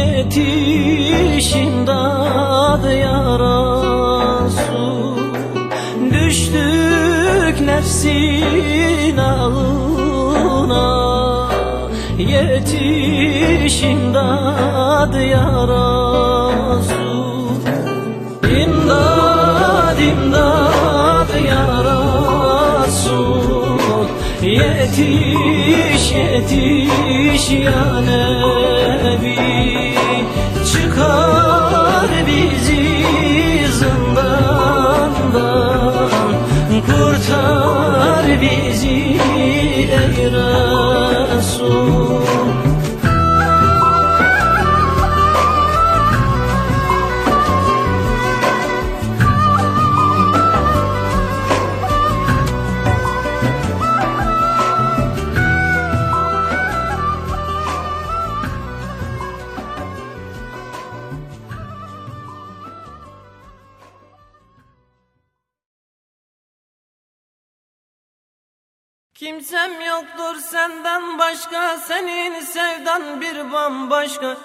yetiş imdad ya Düştük nefsin alına Yetiş imdad ya Resul imdad ya Yetiş yetiş ya Çıkar bizi zindandan Kurtar bizi. bambaşka.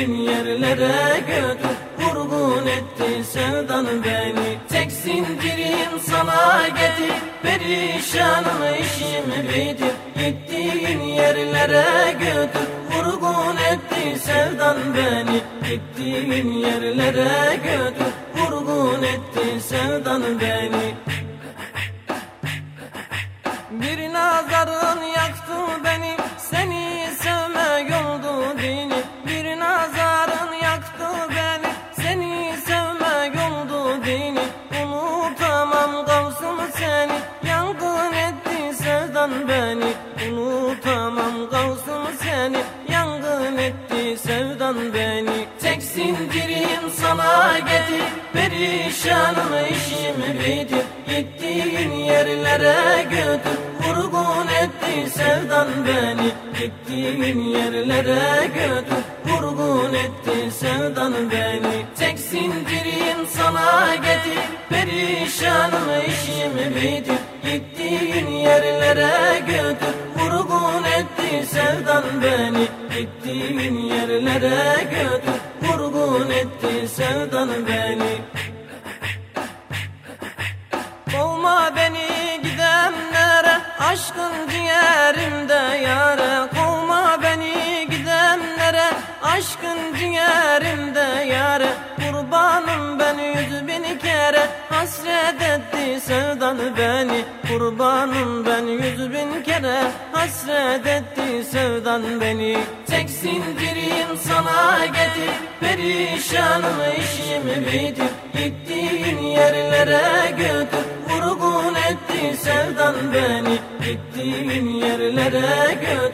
bin yerlere götür Vurgun etti sevdan beni. Tek sindirim sana getir Perişanım işim bitir. Gittiğin yerlere götür Vurgun etti sevdan beni. Gittiğin yerlere götür Vurgun etti sevdan beni. Yerlere götür Vurgun etti sevdan beni. Gittiğin yerlere götür Vurgun etti sevdan beni. Tek zincirin sana getir. Perişanım işimi bitir Gittiğin yerlere götür Vurgun etti sevdan beni. Gittiğin yerlere sevdan beni Tek zincirim sana getir Perişanım işimi bitir Gittiğin yerlere götür Vurgun etti sevdan beni. Gittiğin yerlere götür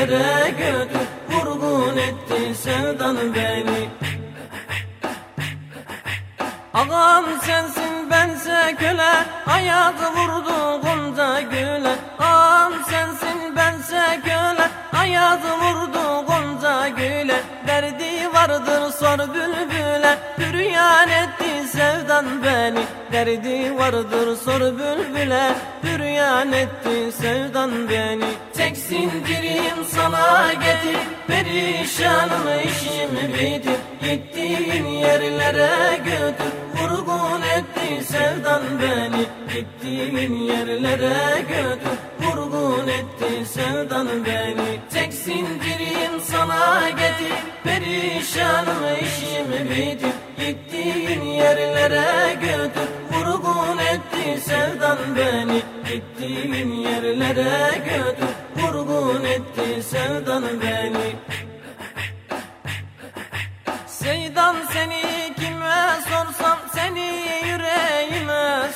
yerlere Gittiğin yerlere götür Vurgun etti sevdan beni. Gittiğin yerlere götür Vurgun etti sevdan beni. Tek zincirim sana getir. Perişanım işimi bitir. Gittiğin yerlere götür Vurgun etti sevdan beni. Gittiğin yerlere götür Vurgun etti sevdan beni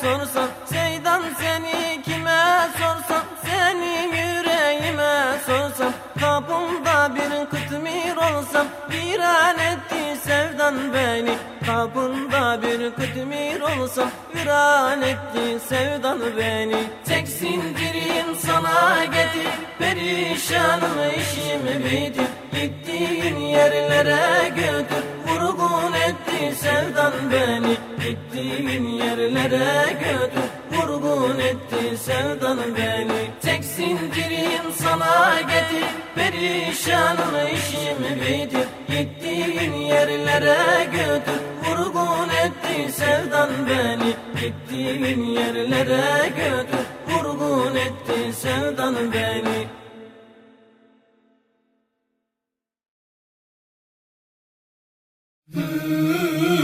sorsam Seydan seni kime sorsam Seni yüreğime sorsam Kapımda bir kıtmir olsam Viran etti sevdan beni Kapında bir kıtmir olsam Viran etti sevdan beni. Tek zincirim sana getir Perişanım işimi bitir Gittiğin yerlere götür sevdan beni Gittiğin yerlere götür Vurgun etti sevdan beni. Tek zincirim sana getir Perişanım işimi bitir. Gittiğin yerlere götür Vurgun etti sevdan beni. Gittiğin yerlere götür Vurgun etti sevdan beni Mm-hmm.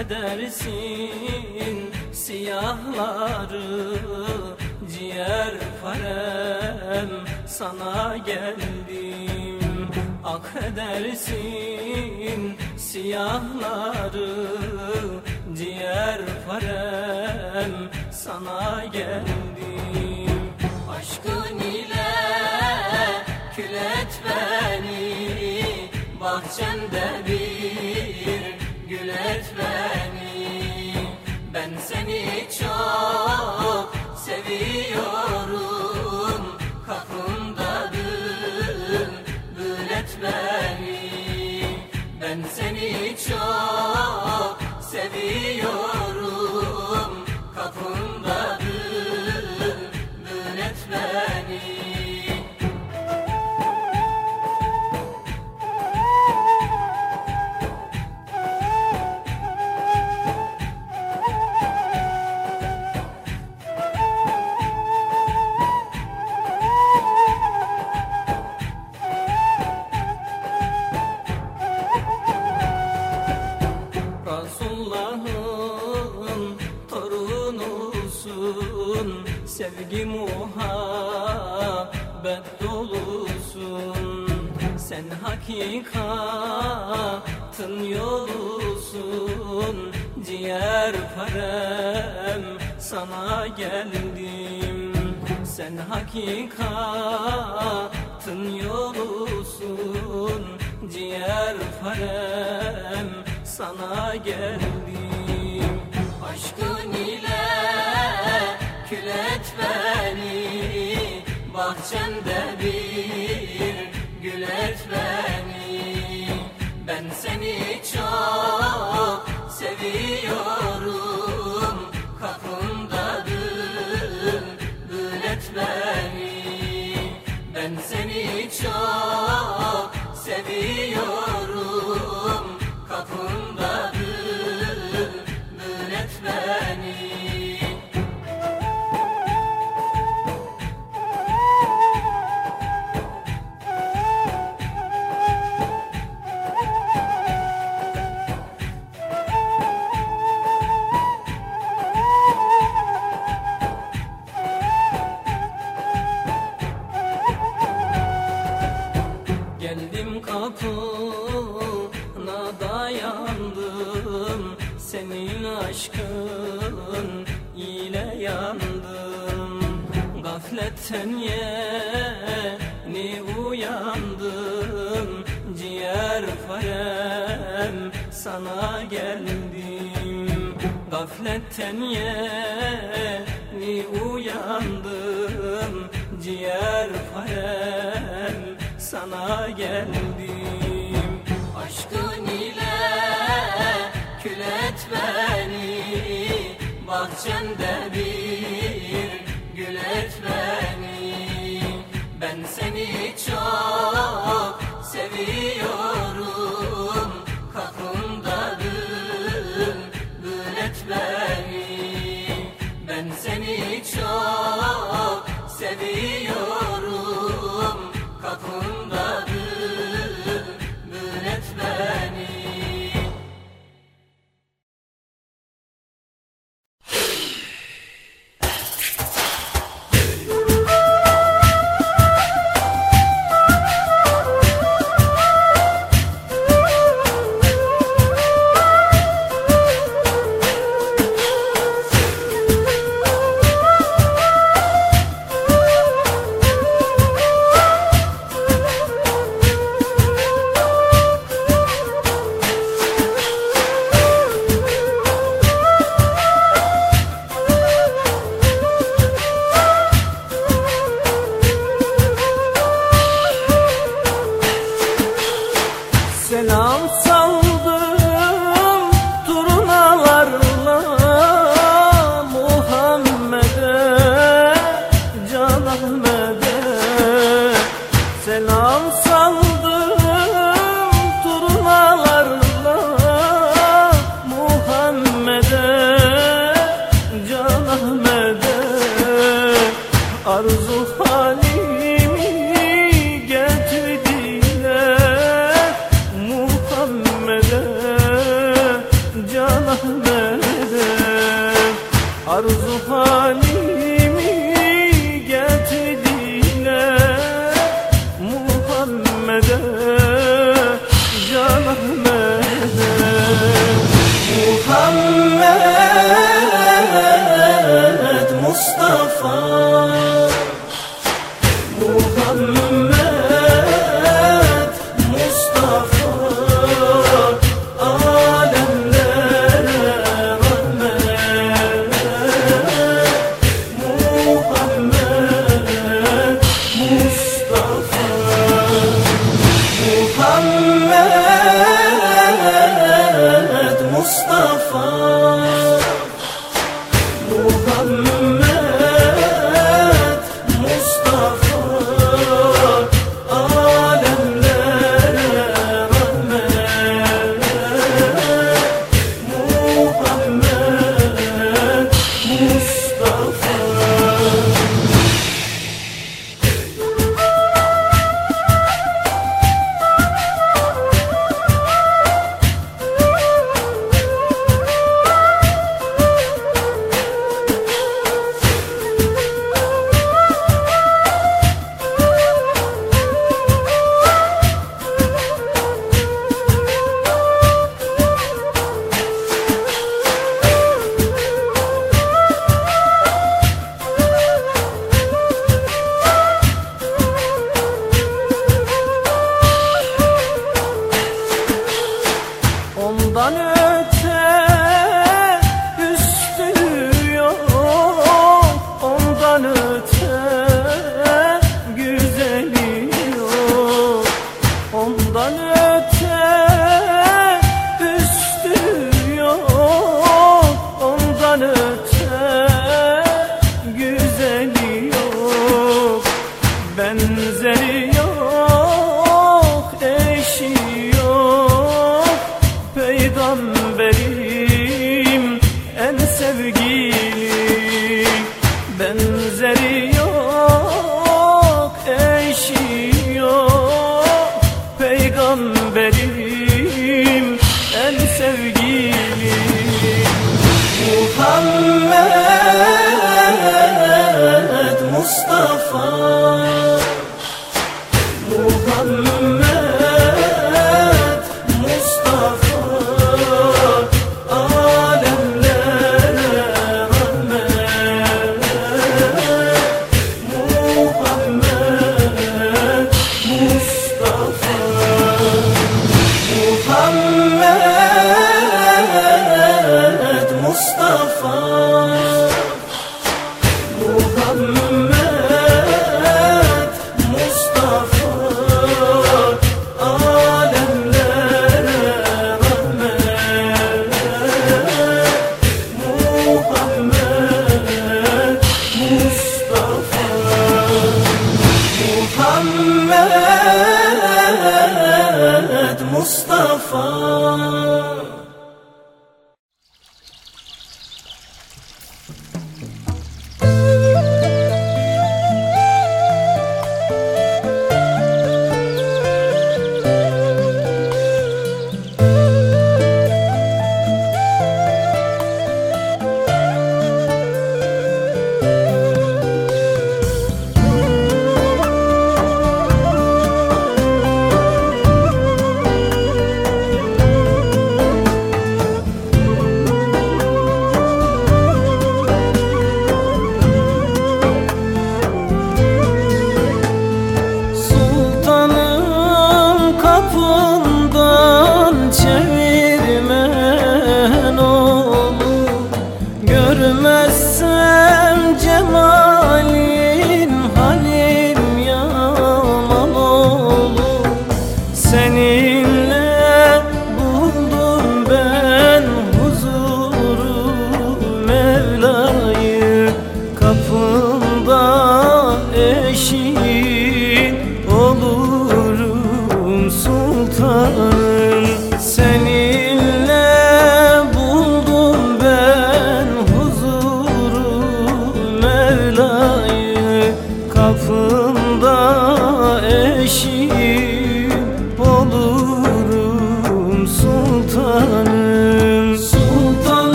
Edersin siyahları ciğer farem sana geldim. Ak edersin siyahları ciğer farem sana geldim. Aşkın ile kül et beni bahçende bir gül et beni. Ben seni çok seviyorum. Kapımda bülbül et beni. Ben seni çok seviyorum Sevgi muhabbet dolusun. Sen hakikatın yolusun. Ciğer parem sana geldim. Sen hakikatın yolusun. Ciğer parem sana geldim kül et beni Bahçende bir. Gül et beni Ben seni çok seviyorum. Kapımda bülbül et beni Ben seni çok seviyorum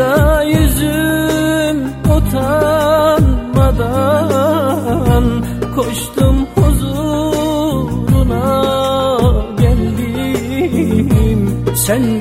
Kara yüzüm utanmadan Koştum huzuruna geldim. Sen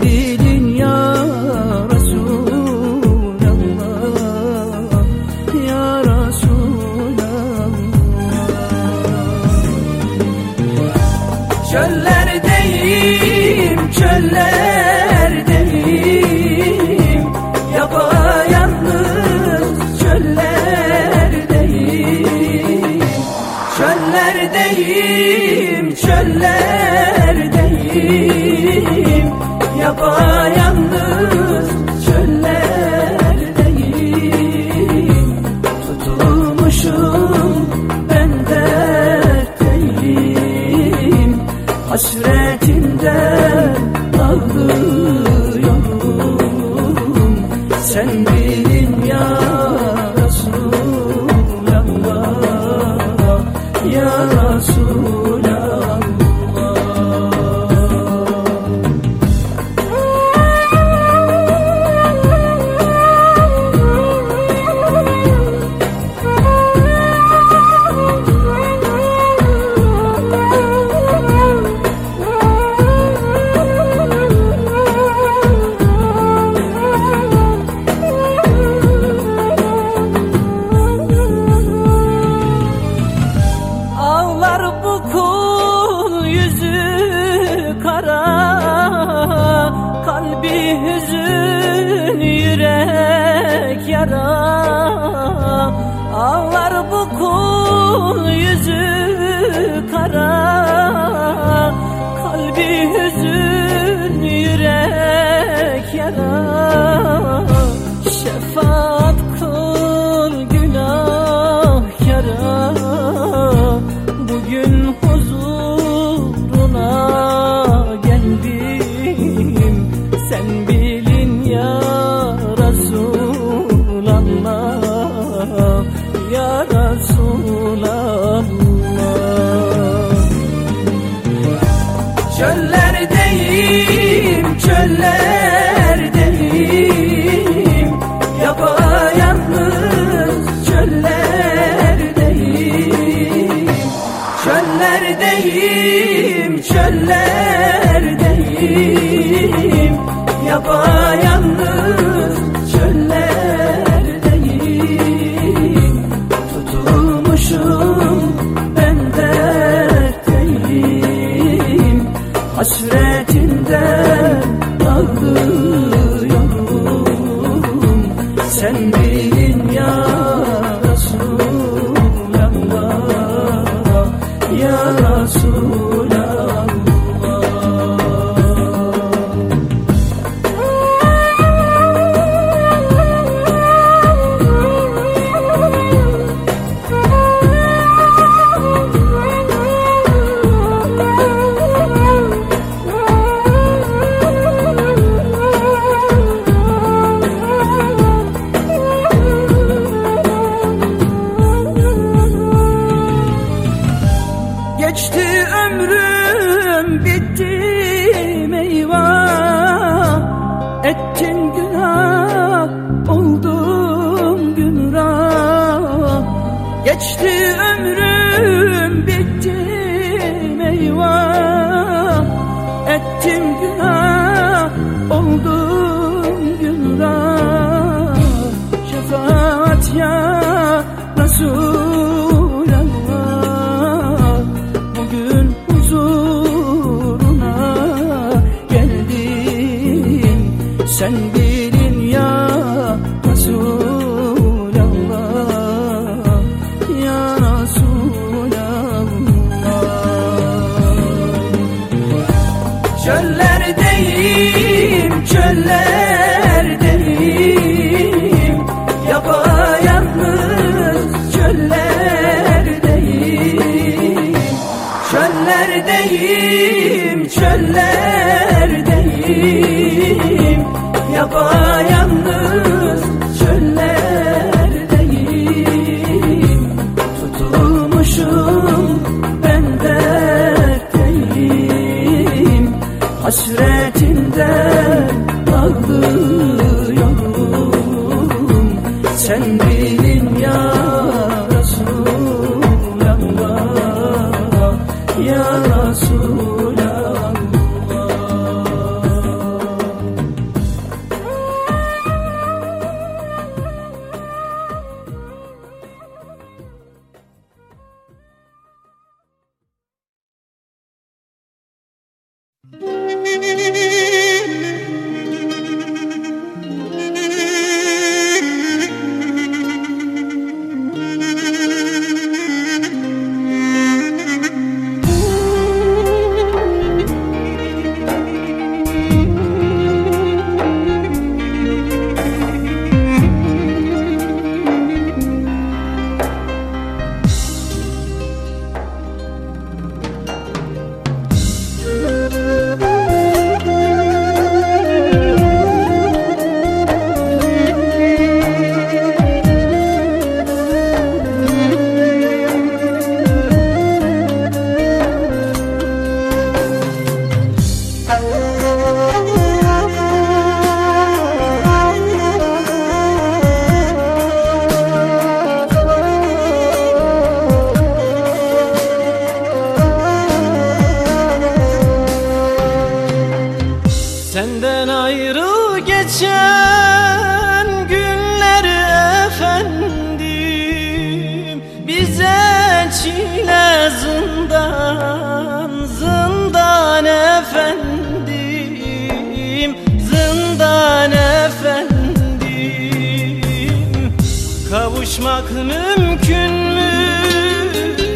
Kavuşmak mümkün mü?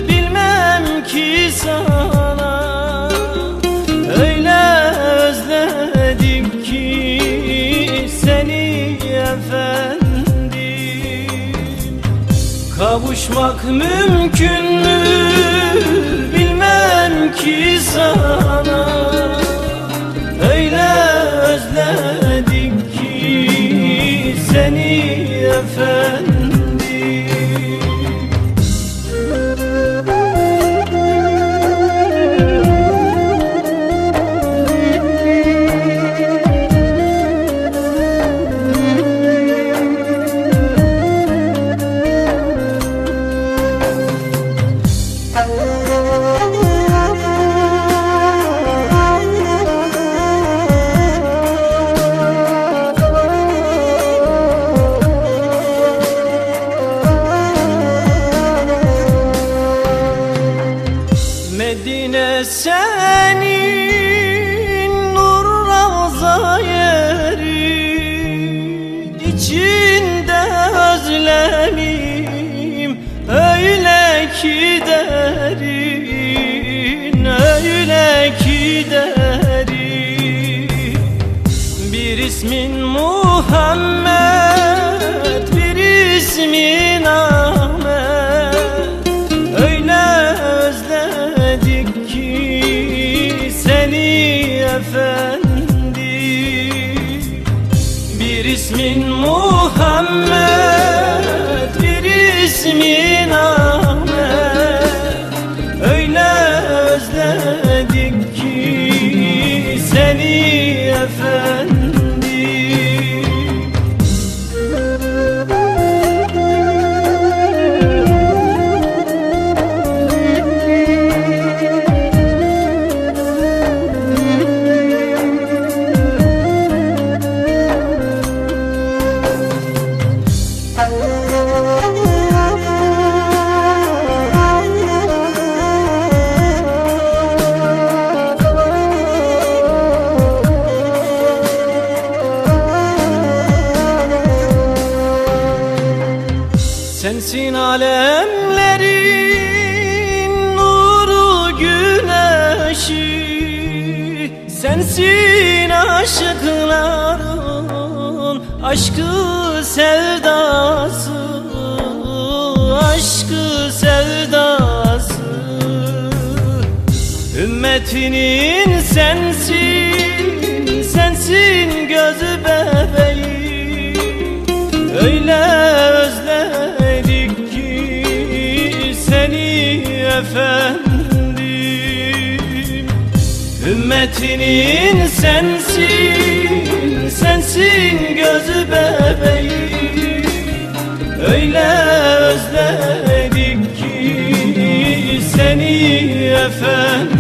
Bilmem ki sana. Öyle özledim ki seni efendim. Kavuşmak mümkün mü? Bilmem ki sana. Öyle özledim ki seni efendim. hasretinin sensin Sensin gözü bebeği Öyle özledik ki seni efendim. Ümmetinin sensin Sensin gözü bebeği Öyle özledik ki seni efendim.